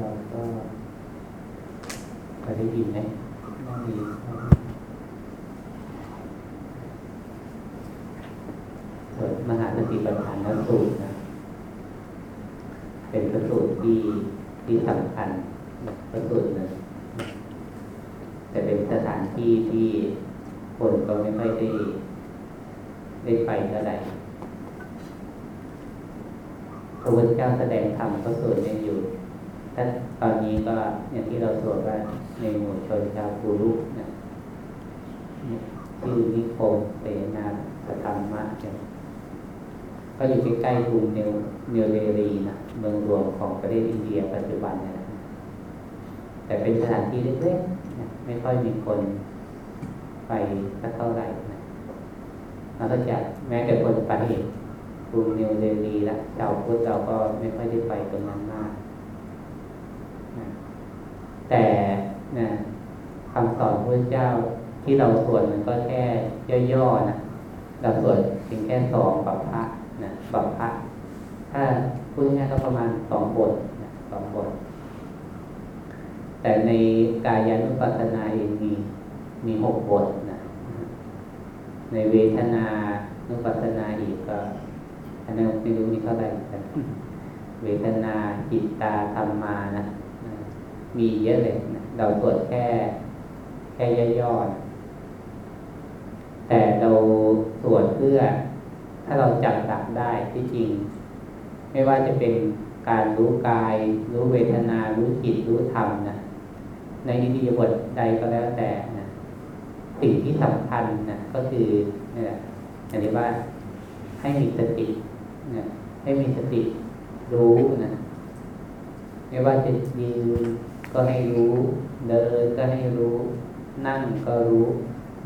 เราก็พอได้ยินไหมนั่งดีส่วนมหาสติปัฏฐานสูตรนะเป็นพระสูตรที่ที่สำคัญพระสูตรหนึ่งแต่เป็นสถานที่ที่คนก็ไม่ค่อยได้ได้ไปเท่าไหร่พระพุทธเจ้าแสดงธรรมพระสูตรนี่ยอยู่ ตอนนี้ก็อย่างที่เราสวดว่าในหมู่ชนชาวปูรุนะชื่อนิคมเสนาสธรรมะเนี่ยก็อยู่ใกล้ๆกรุงเนวเนวเดรีนะเมืองหลวงของประเทศอินเดียปัจจุบันเนี่ยนะแต่เป็นสถานที่เล็กๆนะไม่ค่อยมีคนไปสักเท่าไหร่นะเราก็จะแม้แต่คนไปกรุงเนวเดรีละชาวพุทธเราก็ไม่ค่อยได้ไปตรงนั้นมาก แต่นะคำสอนพระเจ้าที่เราสวดมันก็แค่ย่อๆนะเราสวดเพียงแค่สองปัปพระนะปัปพระถ้าพูดง่ายๆก็ประมาณสองบทนะสองบท แต่ในกายานุปัสสนาเองมีมีหกบทนะในเวทนานุปัสสนาอีกก็อันนั้นไม่รู้มีเท่าไหร่กันเวทนาจิตตาธรรมานะ มีเยอะเลยนะเราตรวจแค่แค่ย่อๆนะแต่เราตรวจเพื่อ ถ้าเราจับหลักได้ที่จริง ไม่ว่าจะเป็นการรู้กาย รู้เวทนา รู้จิต รู้ธรรมนะในอิริยาบถใดก็แล้วแต่นะสิ่งที่สำคัญนะก็คือเนี่ยอย่างที่ว่าให้มีสตินะให้มีสติรู้นะไม่ว่าจะยืน ก็ให้รู้ เดินก็ให้รู้ นั่งก็รู้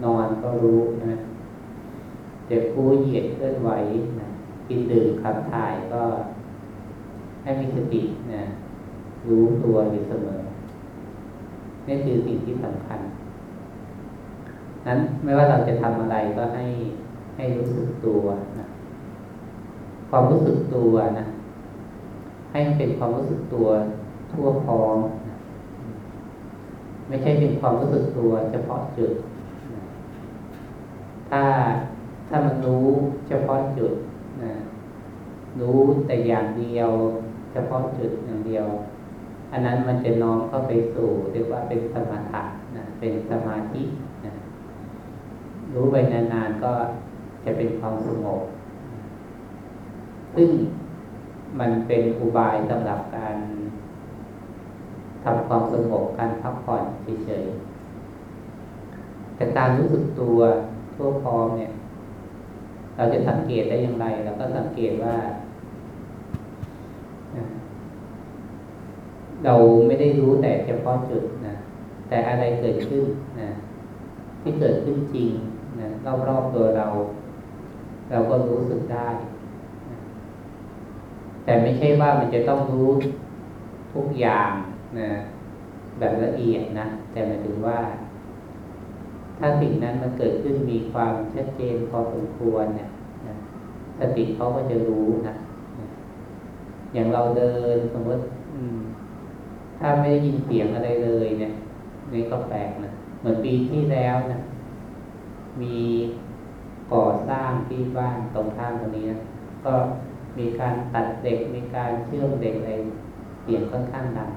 นอนก็รู้นะเจ็บกู้เหยียดเคลื่อนไหวนะกินดื่มขับถ่ายก็ ให้มีสตินะรู้ตัวอยู่เสมอนี่คือสิ่งที่สำคัญ นั้นไม่ว่าเราจะทำอะไรก็ให้ให้รู้สึกตัวนะความรู้สึกตัวนะให้เป็นความรู้สึกตัวทั่วพร้อม ไม่ใช่เป็นความรู้สึกตัวเฉพาะจุด ถ้าถ้ามันรู้เฉพาะจุดนะรู้แต่อย่างเดียว เฉพาะจุดอย่างเดียว อันนั้นมันจะน้อมเข้าไปสู่เรียกว่าเป็นสมถะนะเป็นสมาธินะรู้ไปนานๆก็จะเป็นความสงบซึ่งมันเป็นอุบายสำหรับการ ทำความสงบการพักผ่อนเฉยๆแต่การรู้สึกตัวทั่วพร้อมเนี่ย เราจะสังเกตได้อย่างไรเราก็สังเกตว่า เราไม่ได้รู้แต่เฉพาะจุดนะแต่อะไรเกิดขึ้นนะที่เกิดขึ้นจริงนะรอบๆตัวเรา เราก็รู้สึกได้ แต่ไม่ใช่ว่ามันจะต้องรู้ทุกอย่าง นะแบบละเอียดนะ แต่หมายถึงว่า ถ้าสิ่งนั้นมันเกิดขึ้นมีความชัดเจนพอสมควรเนี่ยนะสติเขาก็จะรู้นะอย่างเราเดินสมมติถ้าไม่ได้ยินเสียงอะไรเลยเนี่ยนี่ก็แปลกนะเหมือนปีที่แล้วนะมีก่อสร้างที่บ้านตรงข้ามตรงนี้นะก็มีการตัดเด็กมีการเชื่อมเด็กอะไรเสียงค่อนข้างดัง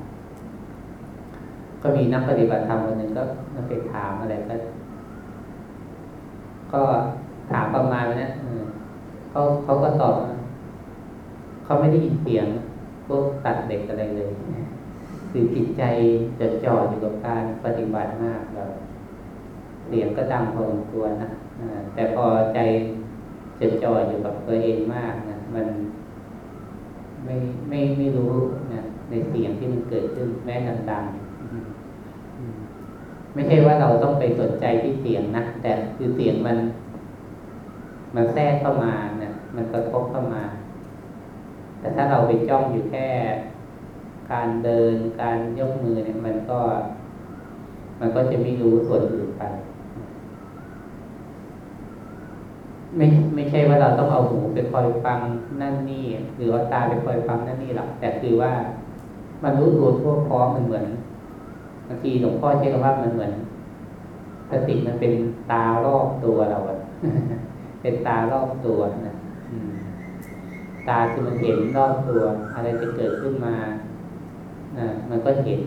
ก็มีนักปฏิบัติธรรมคนหนึ่งก็นักไปถามอะไรก็ ก็ถามประมาณนี้เขาเขาก็ตอบเขาไม่ได้ยินเสียงพวกตัดเด็กอะไรเลยคือจิตใจจะจ่ออยู่กับการปฏิบัติมากแบบเสียงก็ดังพอสมควรนะแต่พอใจจะจ่ออยู่กับตัวเองมากนะมันไม่ไม่ไม่รู้นะในเสียงที่มันเกิดขึ้นแม้ดังๆ ไม่ใช่ว่าเราต้องไปสนใจที่เสียงนะแต่คือเสียงมัน มันแทรกเข้ามานะมันกระทบเข้ามา แต่ถ้าเราไปจ้องอยู่แค่ การเดินการยกมือเนี่ย มันก็ มันก็จะไม่รู้ส่วนอื่นไปไม่ไม่ใช่ว่าเราต้องเอาหูไปคอยฟังนั่นนี่ หรือเอาตาไปคอยฟังนั่นนี่หรอกแต่คือว่ามันรู้ตัวทั่วพร้อมมันเหมือน บางทีหลวงพ่อใช้คำว่ามันเหมือนสติมันเป็นตารอบตัวเราอะเป็นตารอบตัวนะตาคือมันเห็นรอบตัว อะไรจะเกิดขึ้นมานะมันก็เห็น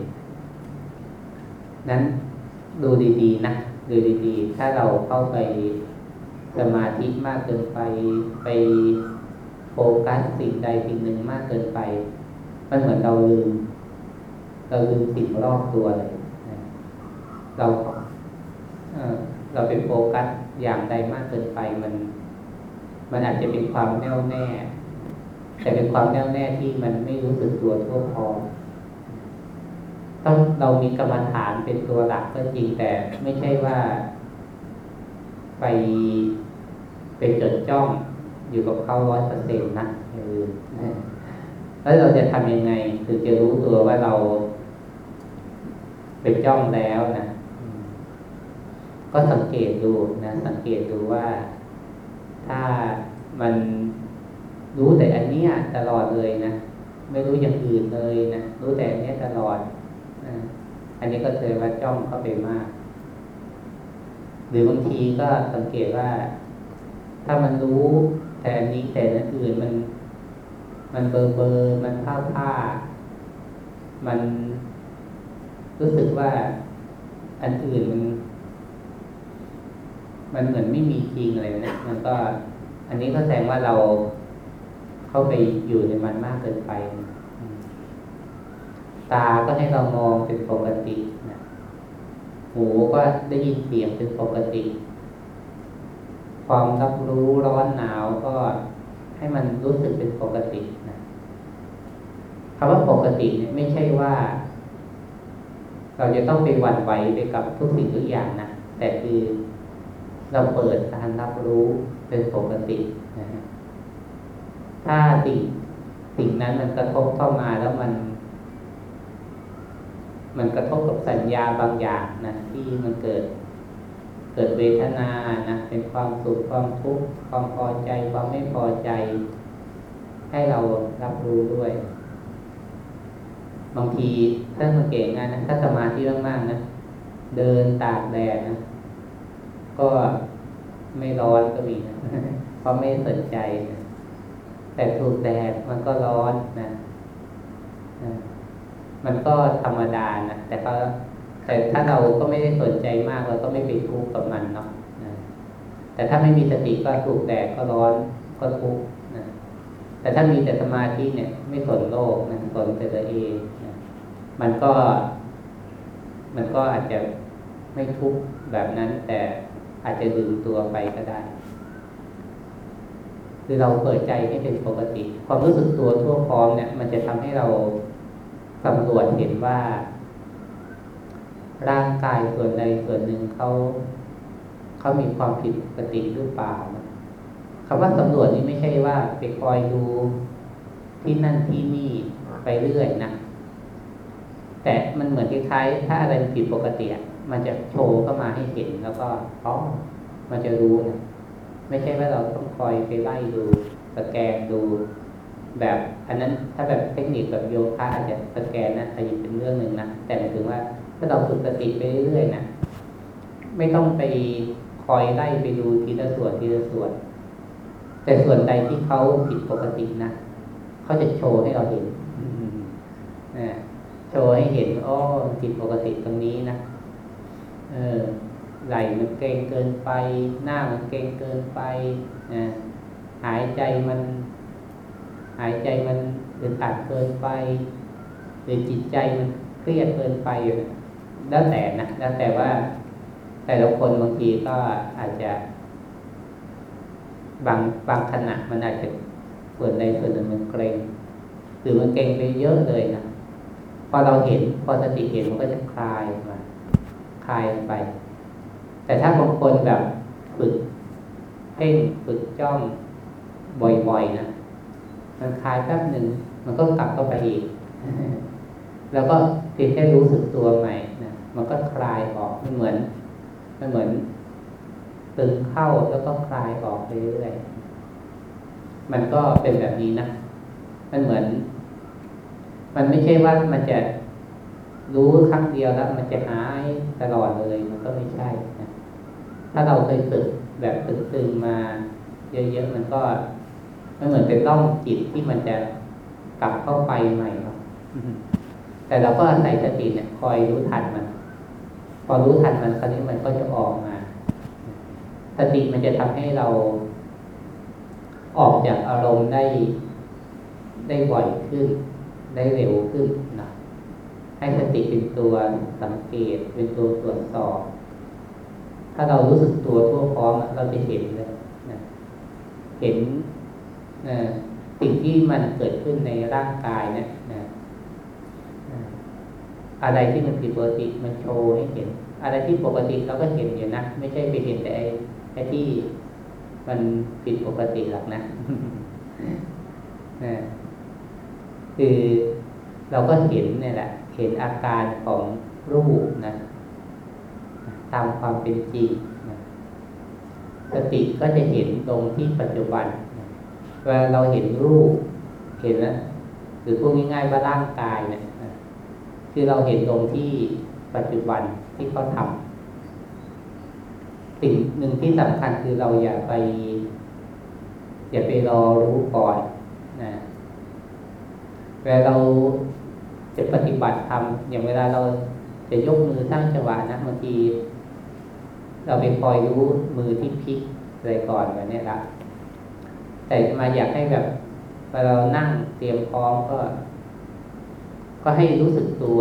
นั้นดูดีๆนะดูดีๆ ถ้าเราเข้าไปสมาธิมากเกินไปไปโฟกัสสิ่งใดสิ่งหนึ่งมากเกินไป มันเหมือนเราลืม เราลืมสิ่งรอบตัวเลยเราเราไปโฟกัสอย่างใดมากเกินไปมัน มันอาจจะเป็นความแน่วแน่ แต่เป็นความแน่วแน่ที่มันไม่รู้สึกตัวทั่วพร้อมต้องเรามีกรรมฐานเป็นตัวหลักก็จริงแต่ไม่ใช่ว่า ไปไปจดจ้องอยู่กับเขาร้อยเปอร์เซ็นต์นะแล้วเราจะทำยังไงถึงจะรู้ตัวว่าเรา จ้องแล้วนะก็สังเกตดูนะสังเกตดูว่า ถ้ามันรู้แต่อันนี้ตลอดเลยนะไม่รู้อย่างอื่นเลยนะรู้แต่อันนี้ตลอดอันนี้ก็เคยว่าจ้องเข้าไปมาก หรือบางทีก็สังเกตว่า ถ้ามันรู้แต่อันนี้แต่อันอื่นมัน มันเบอร์เบอร์มันผ้าผ้ามัน รู้สึกว่าอันอื่นมัน มันเหมือนไม่มีจริงอะไรนะมันก็ อันนี้ก็แสดงว่าเราเข้าไปอยู่ในมันมากเกินไป ตาก็ให้เรามองเป็นปกตินะหูก็ได้ยินเสียงเป็นปกติ ความรับรู้ร้อนหนาวก็ให้มันรู้สึกเป็นปกตินะคำว่าปกติเนี่ยไม่ใช่ว่า เราจะต้องไปหวั่นไหวไปกับทุกสิ่งทุกอย่างนะแต่คือเราเปิดการรับรู้เป็นปกตินะถ้าสิ่งสิ่งนั้นมันกระทบเข้ามาแล้วมัน มันกระทบกับสัญญาบางอย่างนะที่มันเกิด เกิดเวทนานะเป็นความสุขความทุกข์ความพอใจ ความไม่พอใจ ให้เรารับรู้ด้วย บางทีถ้าสังเกตงานนะถ้าสมาธิมากๆนะเดินตากแดดนะก็ไม่ร้อนก็มีนะเพราะไม่สนใจนะแต่ถูกแดดมันก็ร้อนนะมันก็ธรรมดานะแต่ก็แต่ถ้าเราก็ไม่ได้สนใจมากเราก็ไม่ไปทุกข์กับมันเนาะแต่ถ้าไม่มีสติก็ถูกแดดก็ร้อนก็ทุกข์นะแต่ถ้ามีแต่สมาธิเนี่ย ไม่สนโลกนะสนแต่ตัวเอง มันก็ มันก็อาจจะไม่ทุกข์แบบนั้น แต่อาจจะดึงตัวไปก็ได้ คือเราเปิดใจให้เป็นปกติ ความรู้สึกตัวทั่วพร้อมเนี่ย มันจะทำให้เราสำรวจเห็นว่า ร่างกายส่วนใดส่วนหนึ่งเขาเขามีความผิดปกติหรือเปล่าคำว่าสำรวจนี่ไม่ใช่ว่าไปคอยดูที่นั่นที่นี่ไปเรื่อยนะ แต่มันเหมือนคล้ายๆถ้าอะไรผิดปกติมันจะโชว์เข้ามาให้เห็นแล้วก็อ๋อมันจะรู้นะไม่ใช่ว่าเราต้องคอยไปไล่ดูสแกนดู แบบอันนั้นถ้าแบบเทคนิคแบบโยคะอาจจะสแกนนะอาจจะเป็นเรื่องหนึ่งนะแต่หมายถึงว่าถ้าเราฝึกสติไปเรื่อยๆนะไม่ต้องไปคอยไล่ไปดูทีละส่วนทีละส่วน แต่ส่วนใดที่เขาผิดปกตินะเขาจะโชว์ให้เราเห็น โชว์ให้เห็นอ๋อผิดปกติตรงนี้นะเออไหลมันเกรงเกินไป หน้ามันเกรงเกินไปนะหายใจมัน หายใจมันอึดอัดเกินไปหรือจิตใจมันเครียดเกินไปแล้วแต่นะแล้วแต่ว่า แต่ละคนบางทีก็อาจจะ บางบางขณะมันอาจจะส่วนใดส่วนหนึ่งมันเกรงหรือมันเกรงไปเยอะเลยนะ พอเราเห็นพอสติเห็นมันก็จะคลายมาคลายไป แต่ถ้าบางคนแบบฝึกเพ่งฝึกจ้องบ่อยๆนะมันคลายแป๊บหนึ่งมันก็กลับเข้าไปอีก แล้วก็เพียงแค่รู้สึกตัวใหม่นะมันก็คลายออกมันเหมือนมันเหมือนตึงเข้าแล้วก็คลายออกเรื่อยๆมันก็เป็นแบบนี้นะ มันเหมือน มมันไม่ใช่ว่ามันจะรู้ครั้งเดียวแล้ว มันจะหายตลอดเลยมันก็ไม่ใช่นะถ้าเราเคยฝึกแบบตึงๆมา เยอะๆมันก็ไม่เหมือนเป็นร่องจิตที่มันจะกลับเข้าไปใหม่ครับแต่เราก็อาศัยสติเนี่ยคอยรู้ทันมัน พอรู้ทันมันคราวนี้มันก็จะออกมา สติมันจะทำให้เราออกจากอารมณ์ได้ได้บ่อยขึ้น ได้เร็วขึ้นนะให้สติเป็นตัวสังเกตเป็นตัวตรวจสอบ ถ้าเรารู้สึกตัวทั่วพร้อมเราจะเห็นเลยนะเห็นสิ่งที่มันเกิดขึ้นในร่างกายเนี่ยนะอะไรที่มันผิดปกติมันโชว์ให้เห็น อะไรที่ปกติเราก็เห็นอยู่นะไม่ใช่ไปเห็นแต่ไอ้ที่มันผิดปกติหรอกนะนะ คือเราก็เห็นเนี่ยแหละ เห็นอาการของรูปนะ ตามความเป็นจริงนะสติก็จะเห็นตรงที่ปัจจุบันเวลาเราเห็นรูป เห็นแล้วหรือพูดง่ายๆว่าร่างกายเนี่ยคือเราเห็นตรงที่ปัจจุบันที่เขาทำสิ่งหนึ่งที่สำคัญคือเราอย่าไป อย่าไปรอรู้ก่อน วลาเราจะปฏิบัติทำอย่างเวลาเราจะยกมือสร้างจังหวะนะบางที เราไปคอยรู้มือที่พลิกอะไรก่อนแบบนี้ละแต่มาอยากให้แบบเวลาเรานั่งเตรียมพร้อมก็ ก็ให้รู้สึกตัว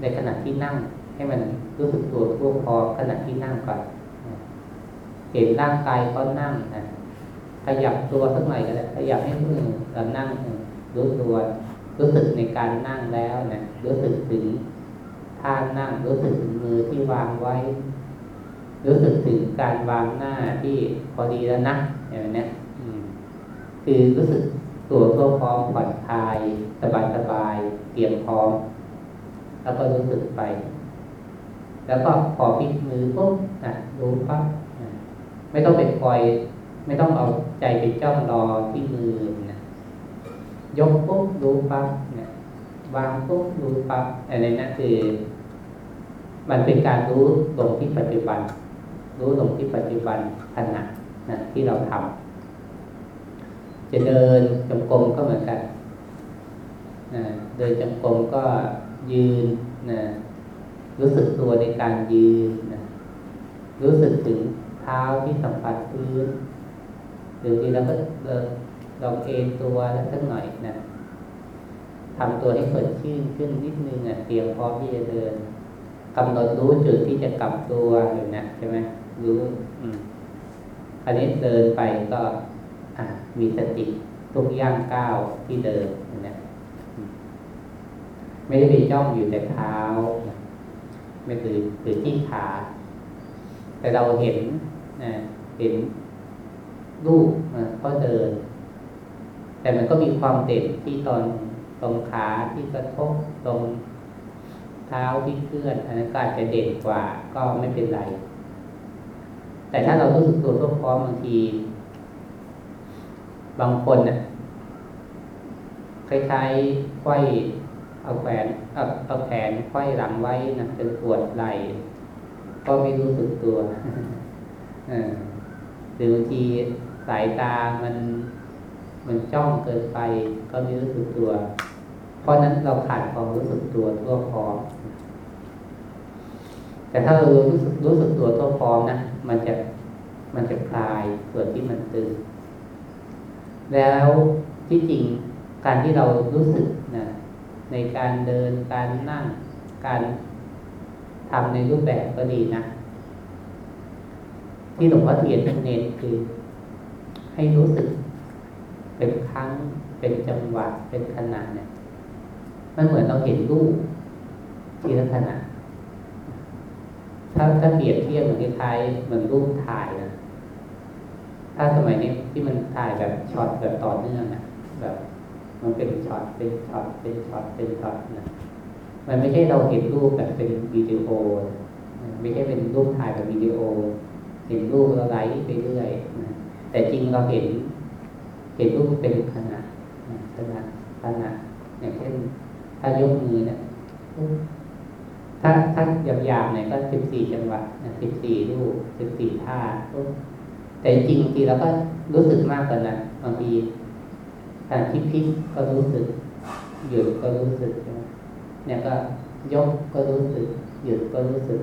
ในขณะที่นั่ง ให้มันรู้สึกตัวทั่วพร้อมขณะที่นั่งก่อนเห็นร่างกายก็นั่งนะขยับตัวสักหน่อยก็ได้ขยับให้มือเรานั่งรู้ตัว รู้สึกในการนั่งแล้วเนะรู้สึกถึงท่านั่ง รู้สึกถึงมือที่วางไว้ รู้สึกถึงการวางหน้าที่พอดีแล้วนะอย่างนี้คือรู้สึกตัวทั่วพร้อมผ่อนคลาย สบายสบายเตรียมพร้อม แล้วก็รู้สึกไป แล้วก็พอพลิกมือปุ๊บนะรู้ปั๊บไม่ต้องไปคอย ไม่ต้องเอาใจไปจ้องรอที่มือ ยกปุ๊บรู้ปั๊บเนี่ยวางปุ๊บรู้ปั๊บอะไรนั่นคือ มันเป็นการรู้ลงที่ปัจจุบัน รู้ลงที่ปัจจุบันขณะนะที่เราทำจะเดินจงกรมก็เหมือนกันนะเดินจงกรมก็ยืนนะรู้สึกตัวในการยืนนะรู้สึกถึงเท้าที่สัมผัสพื้นหรือที่เราก็ ลองเอนตัวแล้วสักหน่อยนะทำตัวให้สดชื่นขึ้นนิดนึงอะเตรียมพร้อมที่จะเดินกำหนดรู้จุดที่จะกลับตัวอยู่นะใช่ไหมรู้อืมอันนี้เดินไปก็อ่ามีสติทุกย่างก้าวที่เดินนะไม่ได้ไปจ้องอยู่แต่เท้า ไม่คือคือที่ขา แต่เราเห็นนะเห็นรูปก็เดิน แต่มันก็มีความเด่นที่ตอนตรงขาที่กระทบตรงเท้าที่เคลื่อนอันนั้นก็อาจจะเด่นกว่าก็ไม่เป็นไร แต่ถ้าเรารู้สึกตัวทั่วพร้อมบางที บางคนเนะ่ยคล้ายๆควยเอาแขนเอาเอาแขนควยหลังไว้นะจนปวดไหล่ก็ไม่รู้สึกตัวหรือบางทีสายตามัน มันจ้องเกินไปก็ไม่รู้สึกตัว เพราะนั้นเราขาดความรู้สึกตัวทั่วพร้อมแต่ถ้าเรารู้สึกรู้สึกตัวทั่วพร้อมนะมันจะมันจะคลายส่วนที่มันตึงแล้วที่จริงการที่เรารู้สึกนะในการเดินการนั่ง การทำในรูปแบบก็ดีนะที่หลวงพ่อเทียนเน้นคือ ให้รู้สึก เป็นครั้ง เป็นจังหวะเป็นขณะเนี่ย มันเหมือนเราเห็นรูปทีละขณะถ้าถ้าเปรียบเทียบเหมือนคล้ายเหมือนรูปถ่ายนะถ้าสมัยนี้ที่มันถ่ายแบบช็อตแบบต่อเนื่องนะแบบมันเป็นช็อตเป็นช็อตเป็นช็อตเป็นช็อตนะมันไม่ใช่เราเห็นรูปแบบเป็นวิดีโอ ไม่ใช่เป็นรูปถ่ายแบบวิดีโอ เห็นรูปเราไลฟ์ไปเรื่อยนะแต่จริงเราเห็น เห็นรูปเป็นขณะขณะขณะอย่างเช่น ถ้ายกมือเนี่ยถ้าถ้าหยาบๆเนี่ยก็สิบสี่จังหวะสิบสี่รูปสิบสี่ท่าแต่จริงๆทีเราก็รู้สึกมากกว่านั้นบางทีการที่พิษก็รู้สึกหยุดก็รู้สึกเนี่ยก็ยกก็รู้สึกหยุดก็รู้สึก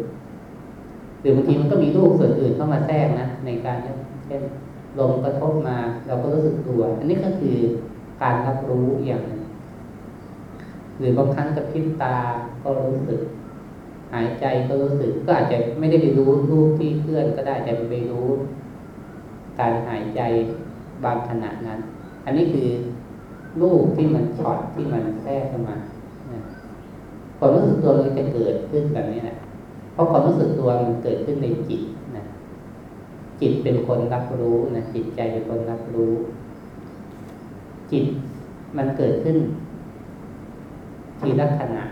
หรือบางทีมันก็มีรูปส่วนอื่นเข้ามาแทรกนะในการเช่น ลมกระทบมา เราก็รู้สึกตัว อันนี้ก็คือการรับรู้อย่างหนึ่งหรือบางครั้งกับพิษตาก็รู้สึก หายใจก็รู้สึก ก็อาจจะไม่ได้ไปรู้รูปที่เคลื่อนก็ได้แต่ไปรู้ การหายใจบางขณะนั้น อันนี้คือรูปที่มันช็อตที่มันแทรกเข้ามาความรู้สึกตัวมันจะเกิดขึ้นแบบนี้แหละเพราะความรู้สึกตัวมันเกิดขึ้นในจิต จิตเป็นคนรับรู้นะจิตใจเป็นคนรับรู้ จิตมันเกิดขึ้น ทีละขณะ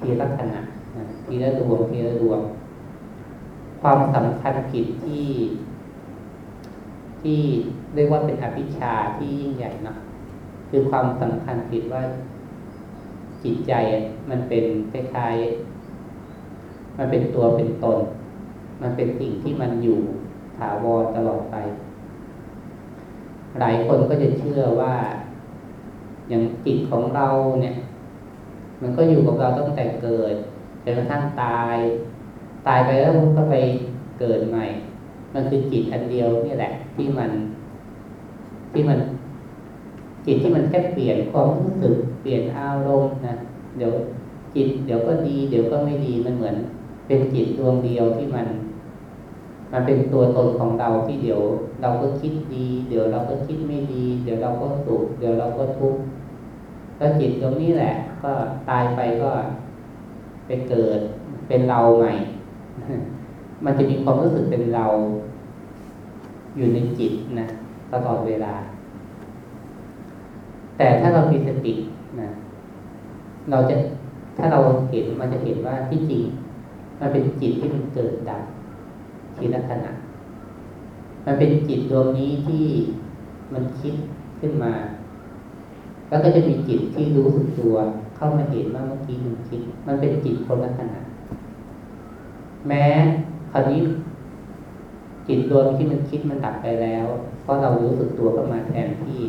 ทีละขณะนะทีละดวงทีละดวง ความสำคัญผิดที่ ที่เรียกว่าเป็นอภิชาที่ยิ่งใหญ่นะคือความสำคัญผิดว่าจิตใจมันเป็นคล้ายๆมันเป็นตัวเป็นตน มันเป็นสิ่งที่มันอยู่ ถาวรตลอดไป หลายคนก็จะเชื่อว่า อย่างจิตของเราเนี่ย มันก็อยู่กับเราตั้งแต่เกิดจนกระทั่งตาย ตายไปแล้วมันก็ไปเกิดใหม่ มันคือจิตอันเดียวนี่แหละ ที่มัน ที่มัน จิตที่มันแค่เปลี่ยนความรู้สึกเปลี่ยนอารมณ์นะเดี๋ยวจิตเดี๋ยวก็ดี เดี๋ยวก็ไม่ดีมันเหมือน เป็นจิตดวงเดียวที่มัน มันเป็นตัวตนของเราที่เดี๋ยว เราก็คิดดี เดี๋ยวเราก็คิดไม่ดี เดี๋ยวเราก็สุขเดี๋ยวเราก็ทุกข์แล้วจิตตรงนี้แหละ ก็ตายไปก็ไปเกิดเป็นเราใหม่ มันจะมีความรู้สึกเป็นเรา อยู่ในจิตนะตลอดเวลา แต่ถ้าเรามีสตินะเราจะถ้าเราเห็นมันจะเห็นว่าที่จริงมันเป็นจิตที่มันเกิดดับ ทีละขณะ มันเป็นจิตดวงนี้ที่มันคิดขึ้นมา แล้วก็จะมีจิตที่รู้สึกตัว เข้ามาเห็นว่าเมื่อกี้มันคิด มันเป็นจิตคนละขณะ แม้คราวนี้จิตดวงที่มันคิดมันดับไปแล้ว เพราะเรารู้สึกตัวเข้ามาแทนที่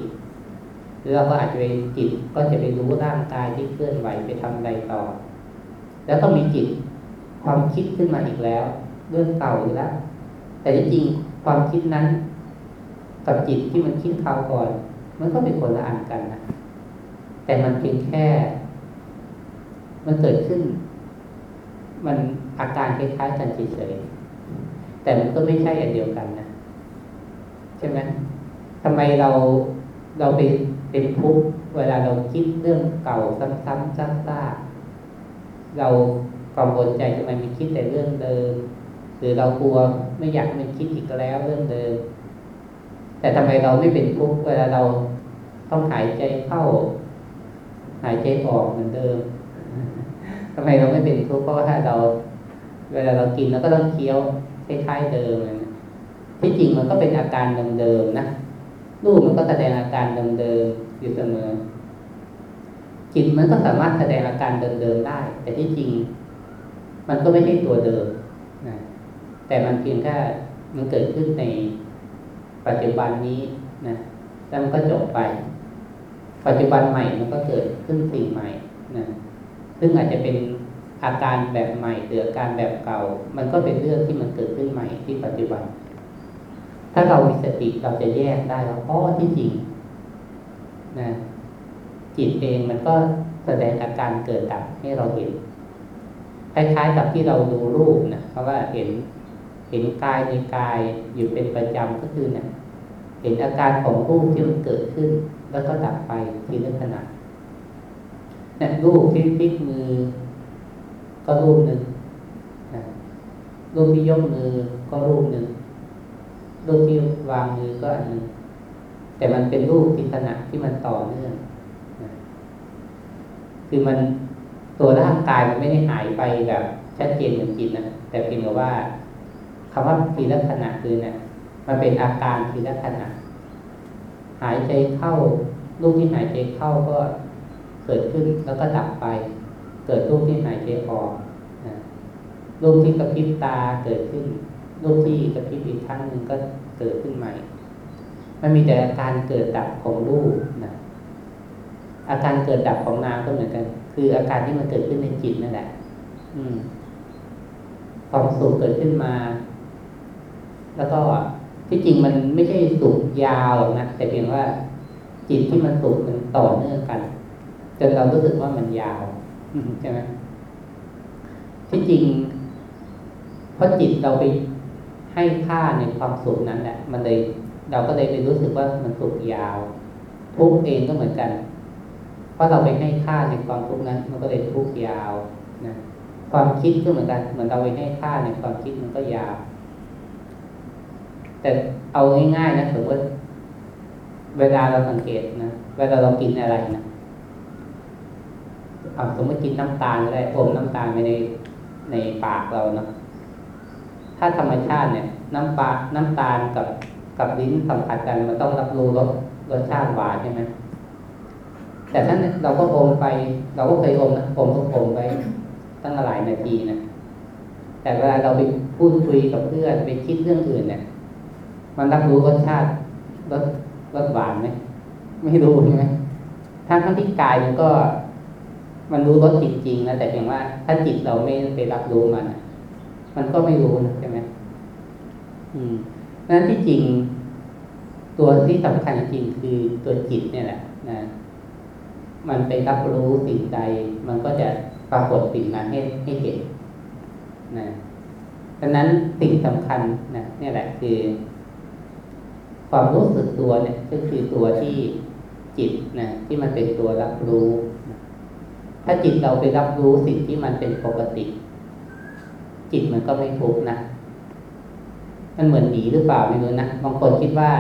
เราก็อาจจะไปจิตก็จะไปรู้ร่างกายที่เคลื่อนไหวไปทำอะไรต่อ แล้วก็มีจิตความคิดขึ้นมาอีกแล้ว เรื่องเก่าอีกแล้ว แต่จริงความคิดนั้น กับจิตที่มันคิดคราวก่อน มันก็เป็นคนละอันกันนะแต่มันเพียงแค่ มันเกิดขึ้น มันอาการคล้ายๆกันเฉยๆแต่มันก็ไม่ใช่อันเดียวกันนะใช่ไหมทำไมเราเราไปเป็นทุกข์เวลาเราคิดเรื่องเก่าซ้ำๆซักๆเรากังวลใจทำไมมันคิดแต่เรื่องเดิม หรือเรากลัวไม่อยากมันคิดอีกแล้วเรื่องเดิม แต่ทำไมเราไม่เป็นทุกข์เวลาเราต้องหายใจเข้า หายใจออกเหมือนเดิมทำไมเราไม่เป็นทุกข์เพราะว่าถ้าเรา เวลาเรากินเราก็ต้องเคี้ยวคล้ายๆเดิมที่จริงมันก็เป็นอาการเดิมๆนะรูปมันก็แสดงอาการเดิมๆอยู่เสมอจิตมันก็สามารถแสดงอาการเดิมๆได้ แต่ที่จริง มันก็ไม่ใช่ตัวเดิมนะ แต่มันเพียงแค่มันเกิดขึ้นในปัจจุบันนี้นะแล้วมันก็จบไป ปัจจุบันใหม่มันก็เกิดขึ้นสิ่งใหม่นะซึ่งอาจจะเป็นอาการแบบใหม่หรืออาการแบบเก่า มันก็เป็นเรื่องที่มันเกิดขึ้นใหม่ที่ปัจจุบัน ถ้าเรามีสติเราจะแยกได้ว่าอ๋อที่จริงนะจิตเองมันก็แสดงอาการเกิดดับให้เราเห็นคล้ายๆกับที่เราดูรูปนะเพราะว่าเห็น เห็นกายในกายอยู่เป็นประจำก็คือเนี่ยเห็นอาการของรูปที่มันเกิดขึ้น แล้วก็ดับไปทีละขณะเนี่ยรูปที่พลิกมือ ก็รูปหนึ่งรูปที่ยกมือก็รูปหนึ่งรูปที่วางมือก็อันนึงแต่มันเป็นรูปทิศนะที่มันต่อเนื่องคือมันตัวร่างกายมันไม่ได้หายไปแบบชัดเจนเหมือนจิตนะแต่เพียงแต่ว่า คำว่าทีละขณะคือเนี่ยมันเป็นอาการทีละขณะ หายใจเข้ารูปที่หายใจเข้าก็เกิดขึ้นแล้วก็ดับไป เกิดรูปที่หายใจออกนะรูปที่กระพริบตาเกิดขึ้นรูปที่กระพริบอีกครั้งหนึ่งก็เกิดขึ้นใหม่ มันมีแต่อาการเกิดดับของรูปนะอาการเกิดดับของนามก็เหมือนกัน คืออาการที่มันเกิดขึ้นในจิตนั่นแหละ อืมความสุขเกิดขึ้นมา แล้วก็ที่จริงมันไม่ใช่สุขยาวหรอกนะแต่เพียงว่าจิตที่มันสุขมันต่อเนื่องกันจนเรารู้สึกว่ามันยาวใช่ไหมที่จริงเพราะจิตเราไปให้ค่าในความสุขนั้นแหละมันเลยเราก็เลยไปรู้สึกว่ามันสุขยาว ทุกเองก็เหมือนกัน เพราะเราไปให้ค่าในความทุกข์นั้น มันก็เลยทุกยาวนะความคิดก็เหมือนกัน เหมือนเราไปให้ค่าในความคิดมันก็ยาว แต่เอาง่ายๆนะสมมติเวลาเราสังเกตนะเวลาเรากินอะไรนะเอาสมมติกินน้ำตาลก็ได้อมน้ำตาลไปในในปากเรานะถ้าธรรมชาติเนี่ย น้ำปลาน้ำตาลกับกับลิ้นสัมผัสกันมันต้องรับรู้รสรสชาติหวานใช่ไหมแต่ถ้านเราก็อมไป เราก็เคยอมนะอมก็อมไปตั้งหลายนาทีนะแต่เวลาเราไปพูดคุยกับเพื่อนไปคิดเรื่องอื่นเนี่ย มันรับรู้รสชาติรสรสหวานไหมไม่รู้ใช่ไหมทั้งทั้งที่กายมันก็ มันรู้รสจริงๆนะแต่เพียงว่า ถ้าจิตเราไม่ไปรับรู้มันมันก็ไม่รู้นะใช่ไหมอืมนั้นที่จริง ตัวที่สำคัญจริงคือตัวจิตเนี่ยแหละนะมันไปรับรู้สิ่งใด มันก็จะปรากฏสิ่งนั้นให้ให้เห็นนะดังนั้นสิ่งสำคัญนะนี่แหละคือ ความรู้สึกตัวเนี่ยก็คือตัวที่จิตนะที่มันเป็นตัวรับรู้ ถ้าจิตเราไปรับรู้สิ่งที่มันเป็นปกติ จิตมันก็ไม่ทุกข์นะมันเหมือนหนีหรือเปล่าไม่รู้นะบางคนคิดว่า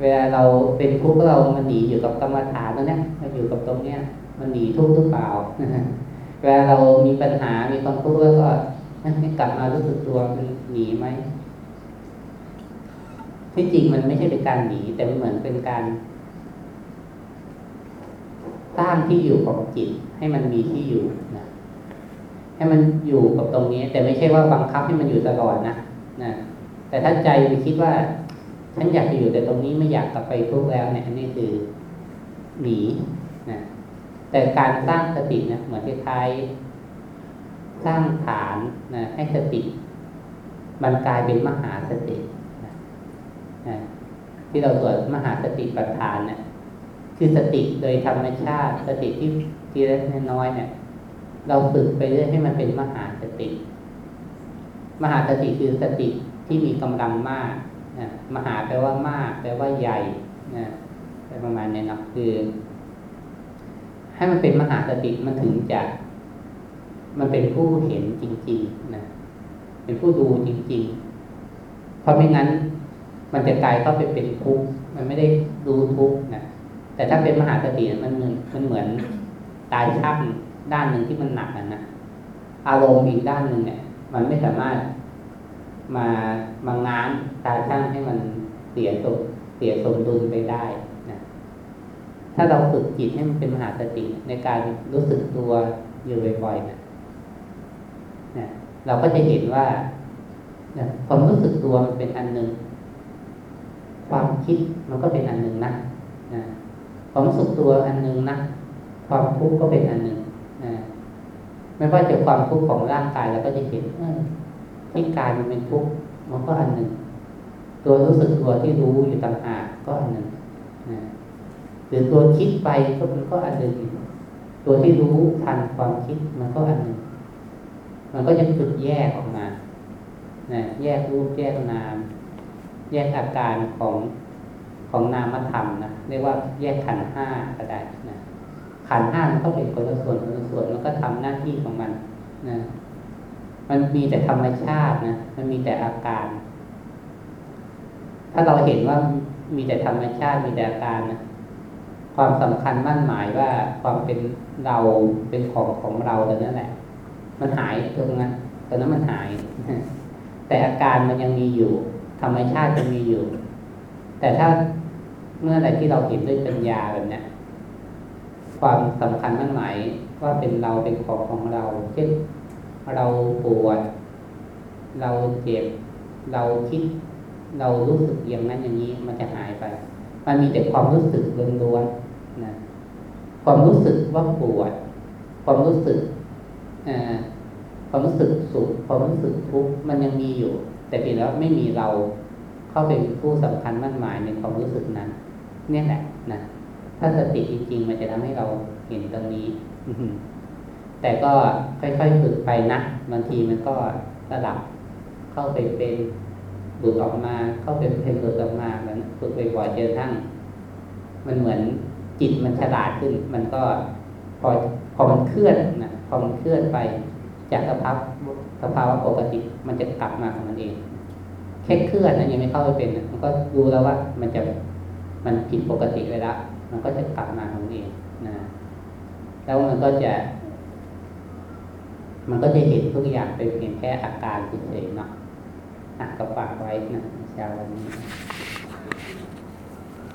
เวลาเราเป็นทุกข์เรามันหนีอยู่กับกรรมฐานนั่นนะเราอยู่กับตรงเนี้ย มันหนีทุกข์หรือเปล่าเวลาเรามีปัญหามีความทุกข์แล้วก็กลับมารู้สึกตัวมันหนีไหม ที่จริงมันไม่ใช่เป็นการหนี แต่มันเหมือนเป็นการสร้างที่อยู่ของจิตให้มันมีที่อยู่นะให้มันอยู่กับตรงนี้ แต่ไม่ใช่ว่าบังคับให้มันอยู่ตลอดนะนะแต่ถ้าใจไปคิดว่า ฉันอยากจะอยู่แต่ตรงนี้ไม่อยากกลับไปทุกแล้วเนี่ยอันนี้คือหนีนะแต่การสร้างสตินะเหมือนคล้ายๆสร้างฐานนะให้สติ มันกลายเป็นมหาสติ ที่เราสวดมหาสติปัฏฐานเนี่ยคือสติโดยธรรมชาติ สติที่ทีเล็กน้อยเนี่ย เราฝึกไปเรื่อยให้มันเป็นมหาสติ มหาสติคือสติที่มีกำลังมากนะมหาแปลว่ามาก แปลว่าใหญ่นะประมาณนี้นะคือ ให้มันเป็นมหาสติมันถึงจะมันเป็นผู้เห็นจริง ๆนะเป็นผู้ดูจริง ๆ เพราะไม่งั้น มันจะกลายเข้าไปเป็นทุกข์มันไม่ได้ดูทุกข์นะแต่ถ้าเป็นมหาสติมันเหมือนมันเหมือนตายช่างด้านหนึ่งที่มันหนักนะอารมณ์อีกด้านหนึ่งเนี่ย มันไม่สามารถมามางานตาช่างให้มันเสียสมเสียสมดุลไปได้นะถ้าเราฝึกจิตให้มันเป็นมหาสติในการรู้สึกตัวอยู่บ่อยๆนะนะเราก็จะเห็นว่านะความรู้สึกตัวมันเป็นอันหนึ่ง ความคิดมันก็เป็นอันหนึ่งนะนะความสึกตัวอันหนึ่งนะความทุกข์ก็เป็นอันหนึ่งนะไม่ว่าจะความทุกข์ของร่างกายเราก็จะเห็นที่กายมันเป็นทุกข์มันก็อันหนึ่ง ตัวรู้สึกตัวที่รู้อยู่ต่างหากก็อันหนึ่งนะหรือตัวคิดไปก็มันก็อันหนึ่ง ตัวที่รู้ทันความคิดมันก็อันหนึ่ง มันก็จะฝึกแยกออกมานะแยกรูปแยกนาม แยกอาการของของนามธรรมนะเรียกว่าแยกขันห้าก็ได้นะขันห้ามันก็เป็นคนละส่วนคนละส่วนมันก็ทำหน้าที่ของมันนะมันมีแต่ธรรมชาตินะมันมีแต่อาการ ถ้าเราเห็นว่ามีแต่ธรรมชาติมีแต่อาการนะความสำคัญมั่นหมายว่าความเป็นเราเป็นของของเราแต่นั่นแหละ มันหายตรงนั้นตอนนั้นมันหาย แต่อาการมันยังมีอยู่ ธรรมชาติยังมีอยู่ แต่ถ้าเมื่อไรที่เราเห็นด้วยปัญญาแบบนี้ความสำคัญทั้งหลายว่าเป็นเราเป็นของของเรา เช่นเราปวด เราเจ็บ เราคิด เรารู้สึกอย่างนั้นอย่างนี้มันจะหายไป มันมีแต่ความรู้สึกล้วนๆนะความรู้สึกว่าปวด ความรู้สึกอ่าความรู้สึกสุขความรู้สึกทุกข์มันยังมีอยู่ แต่เพียงแล้วไม่มีเราเข้าเป็นผู้สำคัญมั่นหมายในความรู้สึกนั้น เนี่ยแหละนะถ้าสติจริง ๆ มันจะทำให้เราเห็นตรงนี้แต่ก็ค่อยๆฝึกไปนะบางทีมันก็ระดับเข้าไปเป็นหลุดออกมา เข้าไปเป็นหลุดออกมาเหมือนฝึกไปบ่อยจอทั้ง มันเหมือนจิตมันฉลาดขึ้น มันก็พอพอมันเคลื่อนนะพอมันเคลื่อนไป จากสภาพสภาวะปกติมันจะกลับมาของมันเองแค่เคลื่อนนะยังไม่เข้าไปเป็นมันก็รู้แล้วว่ามันจะมันผิดปกติไปแล้วมันก็จะกลับมาของมันเองนะแล้วมันก็จะ มันก็จะเห็นทุกอย่างเป็นเพียงแค่อาการเฉยๆเนาะอะก็ฝากไว้นะช้าวันนี้